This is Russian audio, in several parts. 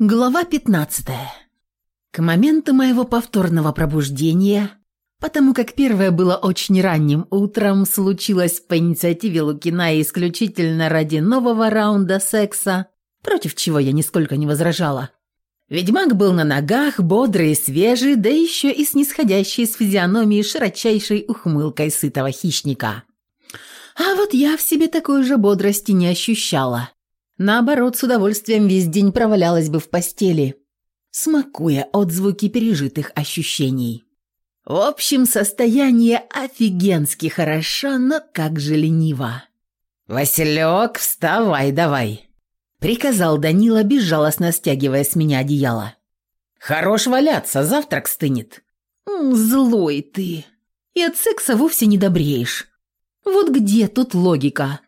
Глава 15. К моменту моего повторного пробуждения, потому как первое было очень ранним утром, случилось по инициативе Лукина и исключительно ради нового раунда секса, против чего я нисколько не возражала. Ведьмак был на ногах, бодрый и свежий, да еще и снисходящий с физиономией широчайшей ухмылкой сытого хищника. А вот я в себе такой же бодрости не ощущала. Наоборот, с удовольствием весь день провалялась бы в постели, смакуя отзвуки пережитых ощущений. В общем, состояние офигенски хорошо, но как же лениво. «Василек, вставай давай!» Приказал Данила, безжалостно стягивая с меня одеяло. «Хорош валяться, завтрак стынет». «Злой ты. И от секса вовсе не добреешь. Вот где тут логика?»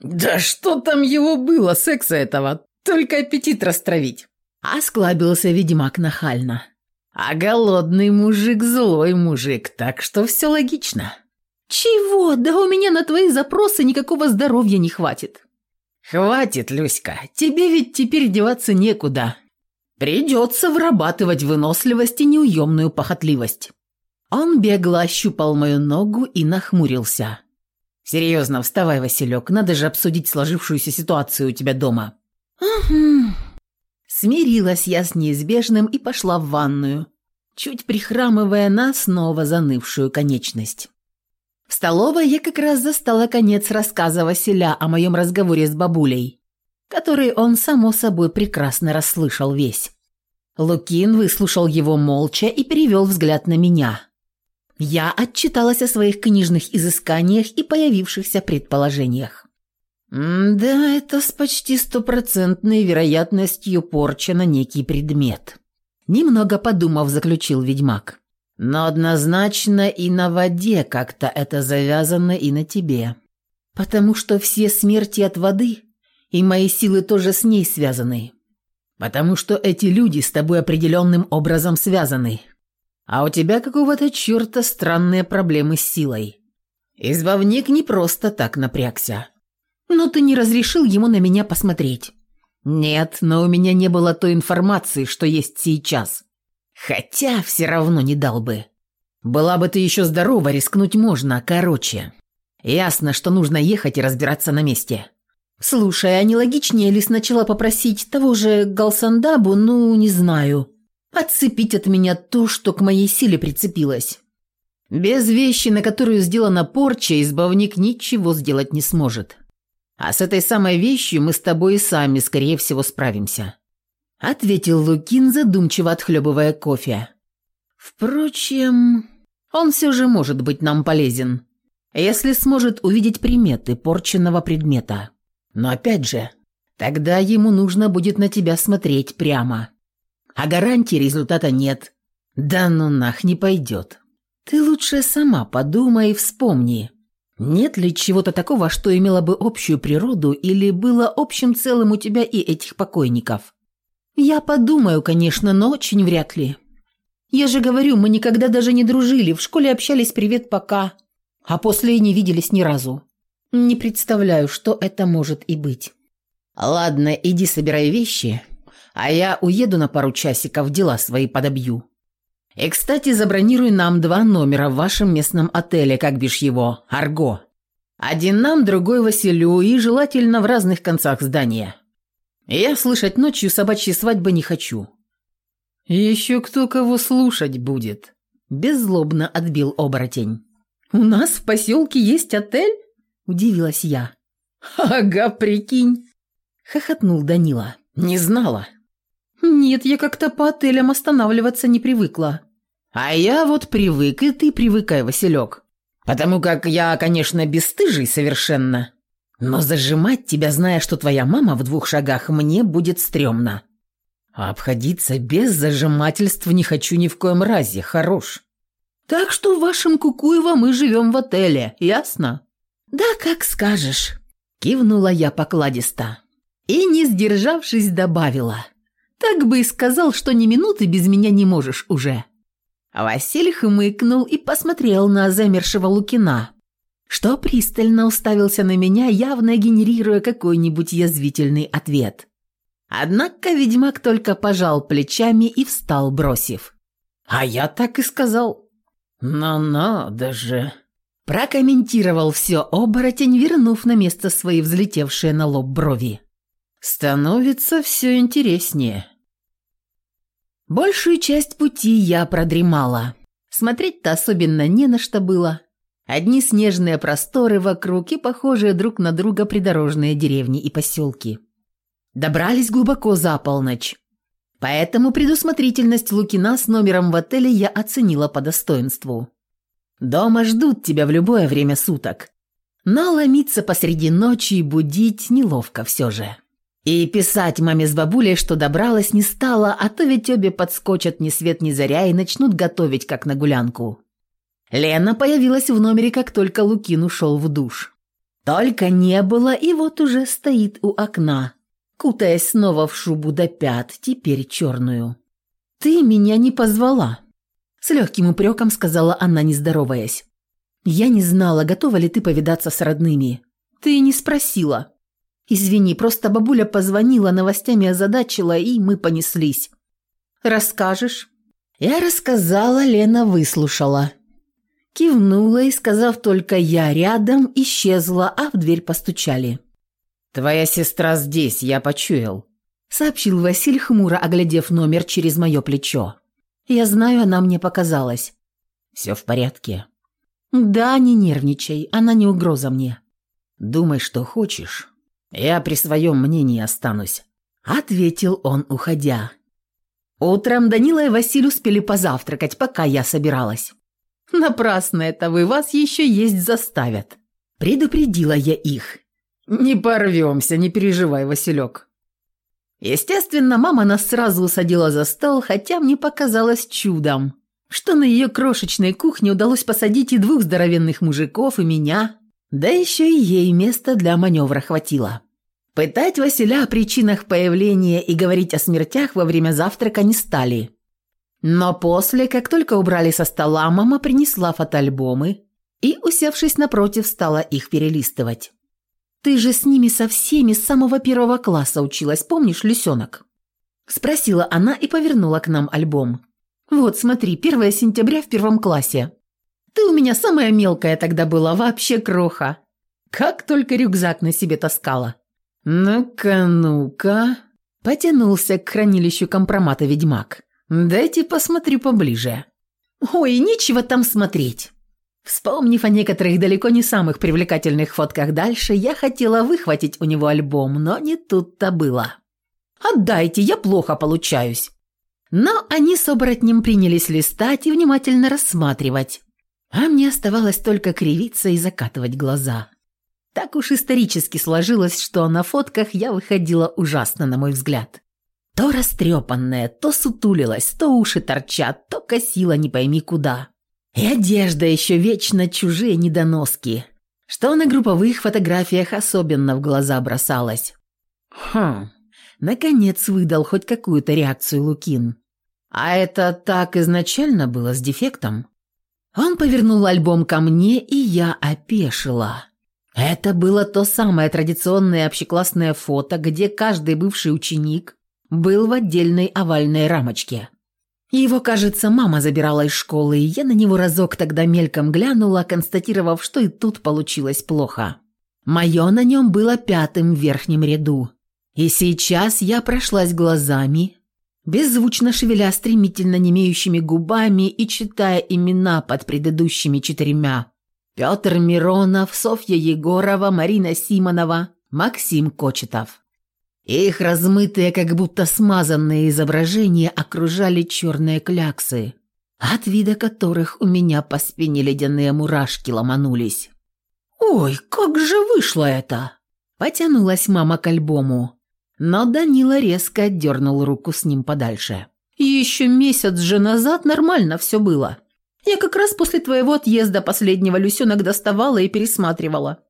«Да что там его было, секса этого? Только аппетит растравить!» Осклабился ведьмак нахально. «А голодный мужик злой мужик, так что все логично». «Чего? Да у меня на твои запросы никакого здоровья не хватит». «Хватит, Люська, тебе ведь теперь деваться некуда. Придется вырабатывать выносливость и неуемную похотливость». Он бегло ощупал мою ногу и нахмурился. «Серьезно, вставай, Василек, надо же обсудить сложившуюся ситуацию у тебя дома». «Угу». Смирилась я с неизбежным и пошла в ванную, чуть прихрамывая на снова занывшую конечность. В столовой я как раз застала конец рассказа Василя о моем разговоре с бабулей, который он, само собой, прекрасно расслышал весь. Лукин выслушал его молча и перевел взгляд на меня. Я отчиталась о своих книжных изысканиях и появившихся предположениях. «Да, это с почти стопроцентной вероятностью порча на некий предмет», немного подумав, заключил ведьмак. «Но однозначно и на воде как-то это завязано и на тебе. Потому что все смерти от воды, и мои силы тоже с ней связаны. Потому что эти люди с тобой определенным образом связаны, а у тебя какого-то черта странные проблемы с силой. Избавник не просто так напрягся. Но ты не разрешил ему на меня посмотреть. Нет, но у меня не было той информации, что есть сейчас. Хотя все равно не дал бы. Была бы ты еще здорова, рискнуть можно, короче. Ясно, что нужно ехать и разбираться на месте. Слушай, а не логичнее ли сначала попросить того же Галсандабу, ну, не знаю, Отцепить от меня то, что к моей силе прицепилось. Без вещи, на которую сделана порча, избавник ничего сделать не сможет. А с этой самой вещью мы с тобой и сами, скорее всего, справимся», — ответил Лукин, задумчиво отхлебывая кофе. «Впрочем, он все же может быть нам полезен, если сможет увидеть приметы порченного предмета. Но опять же, тогда ему нужно будет на тебя смотреть прямо» а гарантии результата нет. Да ну нах, не пойдет. Ты лучше сама подумай и вспомни, нет ли чего-то такого, что имело бы общую природу или было общим целым у тебя и этих покойников? Я подумаю, конечно, но очень вряд ли. Я же говорю, мы никогда даже не дружили, в школе общались привет пока, а после не виделись ни разу. Не представляю, что это может и быть. Ладно, иди собирай вещи а я уеду на пару часиков, дела свои подобью. И, кстати, забронируй нам два номера в вашем местном отеле, как бишь его, Арго. Один нам, другой Василю, и желательно в разных концах здания. Я слышать ночью собачьи свадьбы не хочу». «Еще кто кого слушать будет», – беззлобно отбил оборотень. «У нас в поселке есть отель?» – удивилась я. «Ага, прикинь!» – хохотнул Данила. «Не знала. «Нет, я как-то по отелям останавливаться не привыкла». «А я вот привык, и ты привыкай, Василек. Потому как я, конечно, бесстыжий совершенно. Но зажимать тебя, зная, что твоя мама в двух шагах, мне будет стрёмно. А обходиться без зажимательств не хочу ни в коем разе, хорош. Так что в вашем Кукуево мы живем в отеле, ясно?» «Да как скажешь», – кивнула я покладисто. И, не сдержавшись, добавила – так бы и сказал, что ни минуты без меня не можешь уже». Василий хмыкнул и посмотрел на замершего Лукина, что пристально уставился на меня, явно генерируя какой-нибудь язвительный ответ. Однако ведьмак только пожал плечами и встал, бросив. «А я так и сказал». «Но надо же!» Прокомментировал все оборотень, вернув на место свои взлетевшие на лоб брови. «Становится все интереснее». Большую часть пути я продремала. Смотреть-то особенно не на что было. Одни снежные просторы вокруг и похожие друг на друга придорожные деревни и поселки. Добрались глубоко за полночь. Поэтому предусмотрительность Лукина с номером в отеле я оценила по достоинству. Дома ждут тебя в любое время суток. Но ломиться посреди ночи и будить неловко все же. И писать маме с бабулей, что добралась, не стала, а то ведь обе подскочат ни свет ни заря и начнут готовить, как на гулянку. Лена появилась в номере, как только Лукин ушел в душ. Только не было, и вот уже стоит у окна, кутаясь снова в шубу до пят, теперь черную. «Ты меня не позвала», — с легким упреком сказала она, не здороваясь. «Я не знала, готова ли ты повидаться с родными. Ты не спросила. Извини, просто бабуля позвонила, новостями озадачила, и мы понеслись. Расскажешь?» Я рассказала, Лена выслушала. Кивнула и, сказав только «я рядом», исчезла, а в дверь постучали. «Твоя сестра здесь, я почуял», — сообщил Василь, хмуро оглядев номер через мое плечо. «Я знаю, она мне показалась». «Все в порядке?» «Да, не нервничай, она не угроза мне». «Думай, что хочешь. Я при своем мнении останусь», — ответил он, уходя. Утром Данила и Василь успели позавтракать, пока я собиралась. Напрасно это вы, вас еще есть заставят. Предупредила я их. Не порвемся, не переживай, Василек. Естественно, мама нас сразу усадила за стол, хотя мне показалось чудом, что на ее крошечной кухне удалось посадить и двух здоровенных мужиков, и меня, да еще и ей места для маневра хватило. Пытать Василя о причинах появления и говорить о смертях во время завтрака не стали – но после, как только убрали со стола, мама принесла фотоальбомы и, усевшись напротив, стала их перелистывать. «Ты же с ними со всеми с самого первого класса училась, помнишь, лисенок?» Спросила она и повернула к нам альбом. «Вот, смотри, 1 сентября в первом классе. Ты у меня самая мелкая тогда была, вообще кроха. Как только рюкзак на себе таскала». «Ну-ка, ну-ка...» Потянулся к хранилищу компромата ведьмак. «Дайте посмотрю поближе». «Ой, нечего там смотреть». Вспомнив о некоторых далеко не самых привлекательных фотках дальше, я хотела выхватить у него альбом, но не тут-то было. «Отдайте, я плохо получаюсь». Но они с оборотнем принялись листать и внимательно рассматривать. А мне оставалось только кривиться и закатывать глаза. Так уж исторически сложилось, что на фотках я выходила ужасно, на мой взгляд. То растрепанная, то сутулилась, то уши торчат, то косила не пойми куда. И одежда еще вечно чужие недоноски, что на групповых фотографиях особенно в глаза бросалось. Хм, наконец выдал хоть какую-то реакцию Лукин. А это так изначально было с дефектом? Он повернул альбом ко мне, и я опешила. Это было то самое традиционное общеклассное фото, где каждый бывший ученик был в отдельной овальной рамочке. Его, кажется, мама забирала из школы, и я на него разок тогда мельком глянула, констатировав, что и тут получилось плохо. Мое на нем было пятым в верхнем ряду. И сейчас я прошлась глазами, беззвучно шевеля стремительно немеющими губами и читая имена под предыдущими четырьмя. Петр Миронов, Софья Егорова, Марина Симонова, Максим Кочетов. Их размытые, как будто смазанные изображения окружали черные кляксы, от вида которых у меня по спине ледяные мурашки ломанулись. «Ой, как же вышло это!» Потянулась мама к альбому, но Данила резко отдернул руку с ним подальше. «Еще месяц же назад нормально все было. Я как раз после твоего отъезда последнего Люсенок доставала и пересматривала.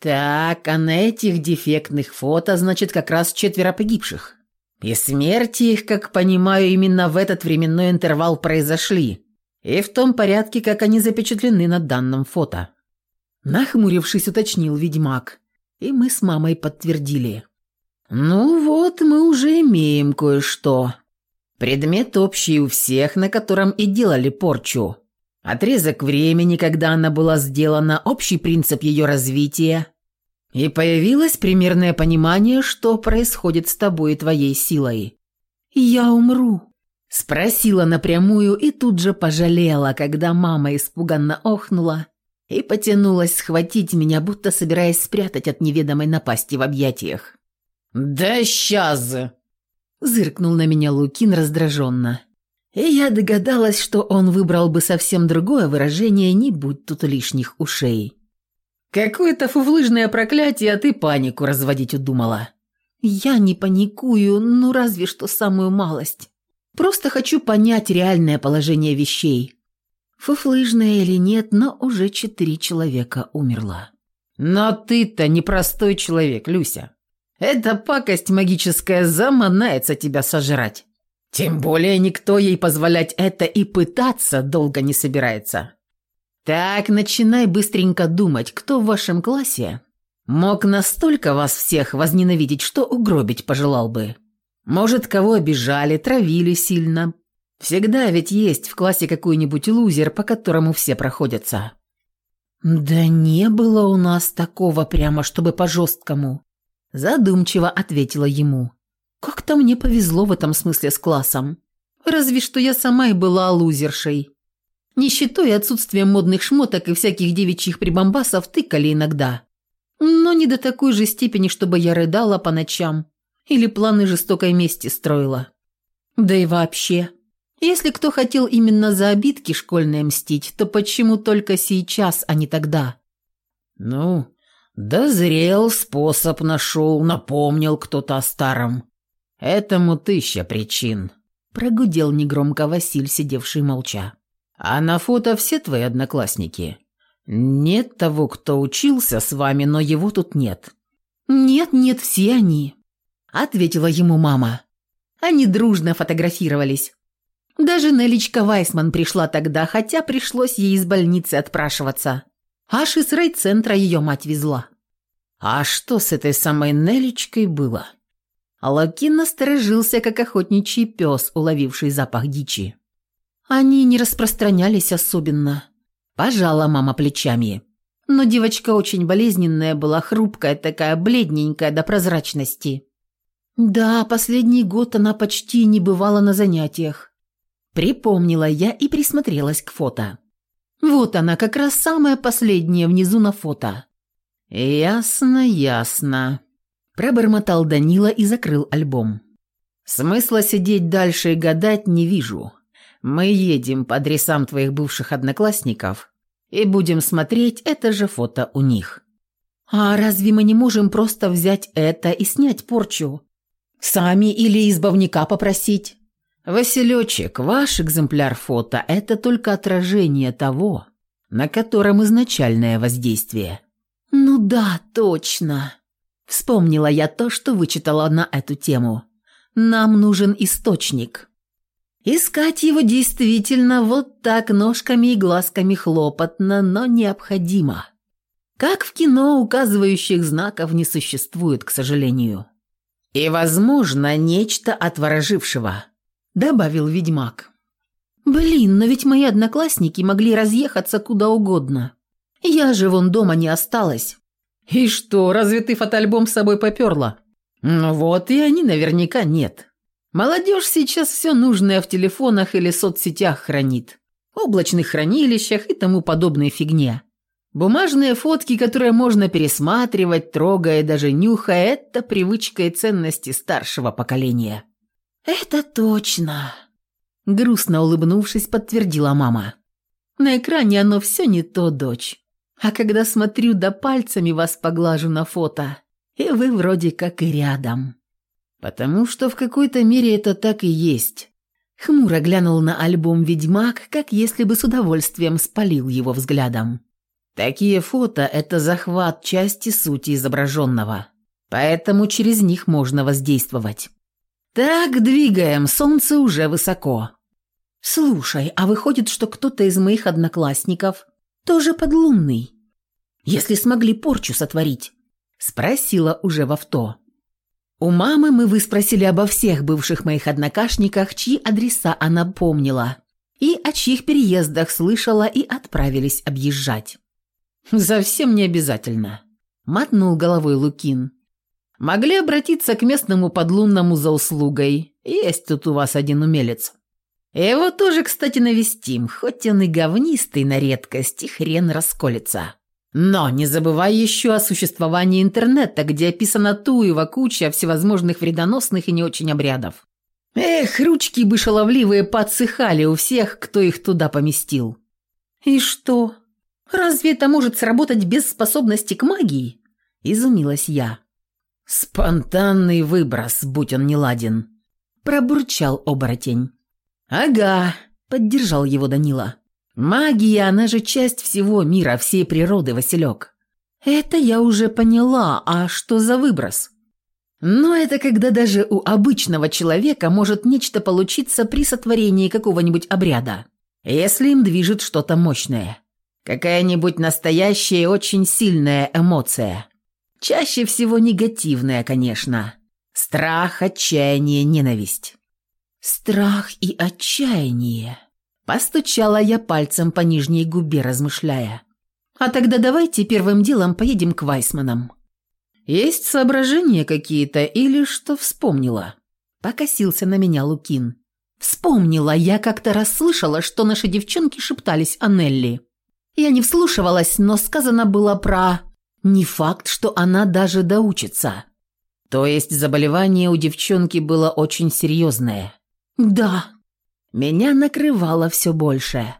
Так, а на этих дефектных фото, значит, как раз четверо погибших. И смерти их, как понимаю, именно в этот временной интервал произошли. И в том порядке, как они запечатлены на данном фото. Нахмурившись, уточнил ведьмак. И мы с мамой подтвердили. «Ну вот, мы уже имеем кое-что. Предмет общий у всех, на котором и делали порчу. Отрезок времени, когда она была сделана, общий принцип ее развития. И появилось примерное понимание, что происходит с тобой и твоей силой. «Я умру», – спросила напрямую и тут же пожалела, когда мама испуганно охнула и потянулась схватить меня, будто собираясь спрятать от неведомой напасти в объятиях. «Да сейчас!» – зыркнул на меня Лукин раздраженно. И я догадалась, что он выбрал бы совсем другое выражение, не будь тут лишних ушей. «Какое-то фуфлыжное проклятие, а ты панику разводить удумала». «Я не паникую, ну разве что самую малость. Просто хочу понять реальное положение вещей. Фуфлыжное или нет, но уже четыре человека умерло». «Но ты-то непростой человек, Люся. Эта пакость магическая заманается тебя сожрать. Тем более никто ей позволять это и пытаться долго не собирается. Так, начинай быстренько думать, кто в вашем классе мог настолько вас всех возненавидеть, что угробить пожелал бы. Может, кого обижали, травили сильно. Всегда ведь есть в классе какой-нибудь лузер, по которому все проходятся. Да не было у нас такого прямо, чтобы по-жесткому. Задумчиво ответила ему. Как-то мне повезло в этом смысле с классом. Разве что я сама и была лузершей. Нищетой и отсутствием модных шмоток и всяких девичьих прибамбасов тыкали иногда. Но не до такой же степени, чтобы я рыдала по ночам или планы жестокой мести строила. Да и вообще, если кто хотел именно за обидки школьные мстить, то почему только сейчас, а не тогда? Ну, дозрел, способ нашел, напомнил кто-то о старом. Этому тысяча причин. Прогудел негромко Василь, сидевший молча. А на фото все твои одноклассники? Нет того, кто учился с вами, но его тут нет. Нет, нет, все они. Ответила ему мама. Они дружно фотографировались. Даже Нелечка Вайсман пришла тогда, хотя пришлось ей из больницы отпрашиваться. Аж из райцентра ее мать везла. А что с этой самой Нелечкой было? Лакин насторожился, как охотничий пес, уловивший запах дичи. Они не распространялись особенно. Пожала мама плечами. Но девочка очень болезненная была, хрупкая такая, бледненькая до прозрачности. Да, последний год она почти не бывала на занятиях. Припомнила я и присмотрелась к фото. Вот она, как раз самая последняя внизу на фото. «Ясно, ясно», Пробормотал Данила и закрыл альбом. «Смысла сидеть дальше и гадать не вижу. Мы едем по адресам твоих бывших одноклассников и будем смотреть это же фото у них». «А разве мы не можем просто взять это и снять порчу? Сами или избавника попросить?» «Василечек, ваш экземпляр фото – это только отражение того, на котором изначальное воздействие». «Ну да, точно», Вспомнила я то, что вычитала на эту тему. Нам нужен источник. Искать его действительно вот так ножками и глазками хлопотно, но необходимо. Как в кино, указывающих знаков не существует, к сожалению. «И, возможно, нечто от ворожившего», — добавил ведьмак. «Блин, но ведь мои одноклассники могли разъехаться куда угодно. Я же вон дома не осталась. «И что, разве ты фотоальбом с собой поперла?» «Ну вот, и они наверняка нет. Молодежь сейчас все нужное в телефонах или соцсетях хранит, облачных хранилищах и тому подобной фигне. Бумажные фотки, которые можно пересматривать, трогая, даже нюхая, это привычка и ценности старшего поколения». «Это точно», – грустно улыбнувшись, подтвердила мама. «На экране оно все не то, дочь. А когда смотрю, да пальцами вас поглажу на фото, и вы вроде как и рядом. Потому что в какой-то мере это так и есть. Хмуро глянул на альбом «Ведьмак», как если бы с удовольствием спалил его взглядом. Такие фото – это захват части сути изображенного, поэтому через них можно воздействовать. Так, двигаем, солнце уже высоко. Слушай, а выходит, что кто-то из моих одноклассников тоже подлунный. Если смогли порчу сотворить?» Спросила уже в авто. У мамы мы выспросили обо всех бывших моих однокашниках, чьи адреса она помнила, и о чьих переездах слышала и отправились объезжать. «Совсем не обязательно», – мотнул головой Лукин. «Могли обратиться к местному подлунному за услугой. Есть тут у вас один умелец. Его тоже, кстати, навестим, хоть он и говнистый на редкость, и хрен расколется». Но не забывай еще о существовании интернета, где описана туева куча всевозможных вредоносных и не очень обрядов. Эх, ручки бы шаловливые подсыхали у всех, кто их туда поместил. И что? Разве это может сработать без способности к магии? Изумилась я. Спонтанный выброс, будь он неладен. Пробурчал оборотень. Ага, поддержал его Данила. Магия, она же часть всего мира, всей природы, Василек. Это я уже поняла, а что за выброс? Но это когда даже у обычного человека может нечто получиться при сотворении какого-нибудь обряда, если им движет что-то мощное. Какая-нибудь настоящая очень сильная эмоция. Чаще всего негативная, конечно. Страх, отчаяние, ненависть. Страх и отчаяние. Постучала я пальцем по нижней губе, размышляя. «А тогда давайте первым делом поедем к Вайсманам». «Есть соображения какие-то или что вспомнила?» Покосился на меня Лукин. «Вспомнила, я как-то расслышала, что наши девчонки шептались о Нелли. Я не вслушивалась, но сказано было про... Не факт, что она даже доучится». «То есть заболевание у девчонки было очень серьезное?» «Да», меня накрывало все больше.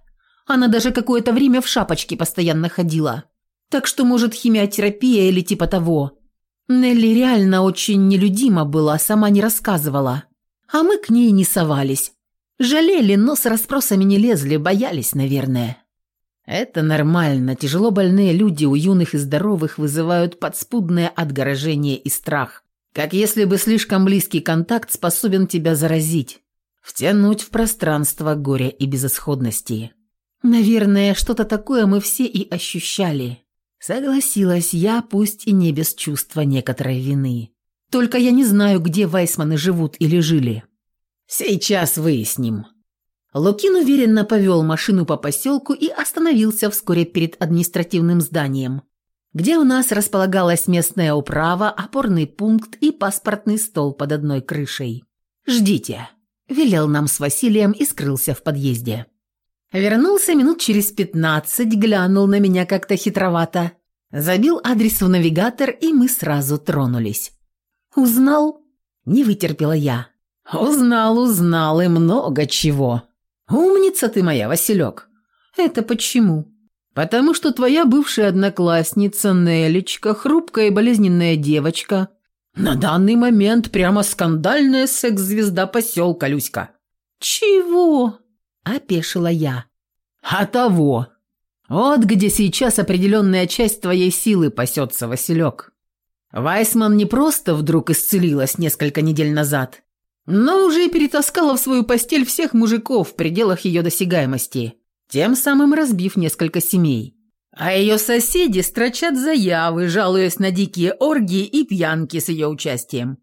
Она даже какое-то время в шапочке постоянно ходила. Так что, может, химиотерапия или типа того. Нелли реально очень нелюдима была, сама не рассказывала. А мы к ней не совались. Жалели, но с расспросами не лезли, боялись, наверное. Это нормально. Тяжело больные люди у юных и здоровых вызывают подспудное отгорожение и страх. Как если бы слишком близкий контакт способен тебя заразить втянуть в пространство горя и безысходности. Наверное, что-то такое мы все и ощущали. Согласилась я, пусть и не без чувства некоторой вины. Только я не знаю, где Вайсманы живут или жили. Сейчас выясним. Лукин уверенно повел машину по поселку и остановился вскоре перед административным зданием, где у нас располагалась местная управа, опорный пункт и паспортный стол под одной крышей. «Ждите». Велел нам с Василием и скрылся в подъезде. Вернулся минут через пятнадцать, глянул на меня как-то хитровато. Забил адрес в навигатор, и мы сразу тронулись. «Узнал?» – не вытерпела я. «Узнал, узнал и много чего. Умница ты моя, Василек». «Это почему?» «Потому что твоя бывшая одноклассница Нелечка, хрупкая и болезненная девочка, на данный момент прямо скандальная секс-звезда поселка, Люська. Чего? Опешила я. А того. Вот где сейчас определенная часть твоей силы пасется, Василек. Вайсман не просто вдруг исцелилась несколько недель назад, но уже перетаскала в свою постель всех мужиков в пределах ее досягаемости, тем самым разбив несколько семей. А ее соседи строчат заявы, жалуясь на дикие оргии и пьянки с ее участием.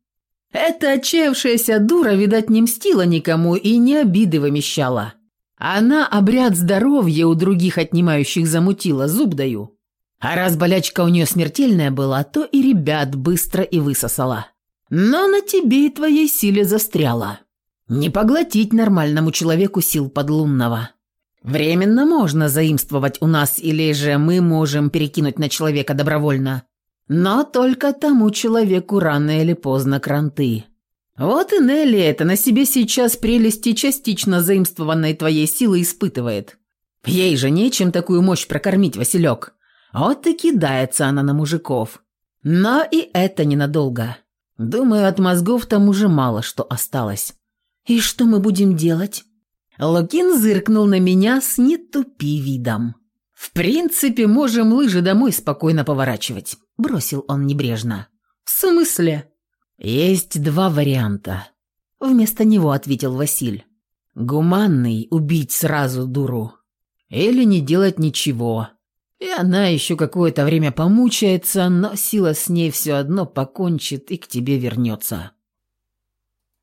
Эта отчаявшаяся дура, видать, не мстила никому и не обиды вымещала. Она обряд здоровья у других отнимающих замутила, зуб даю. А раз болячка у нее смертельная была, то и ребят быстро и высосала. Но на тебе и твоей силе застряла. Не поглотить нормальному человеку сил подлунного. Временно можно заимствовать у нас, или же мы можем перекинуть на человека добровольно. Но только тому человеку рано или поздно кранты. Вот и Нелли это на себе сейчас прелести частично заимствованной твоей силы испытывает. Ей же нечем такую мощь прокормить, Василек. Вот и кидается она на мужиков. Но и это ненадолго. Думаю, от мозгов там уже мало что осталось. И что мы будем делать? Лукин зыркнул на меня с не тупи видом. «В принципе, можем лыжи домой спокойно поворачивать», – бросил он небрежно. «В смысле?» «Есть два варианта», – вместо него ответил Василь. «Гуманный – убить сразу дуру. Или не делать ничего. И она еще какое-то время помучается, но сила с ней все одно покончит и к тебе вернется.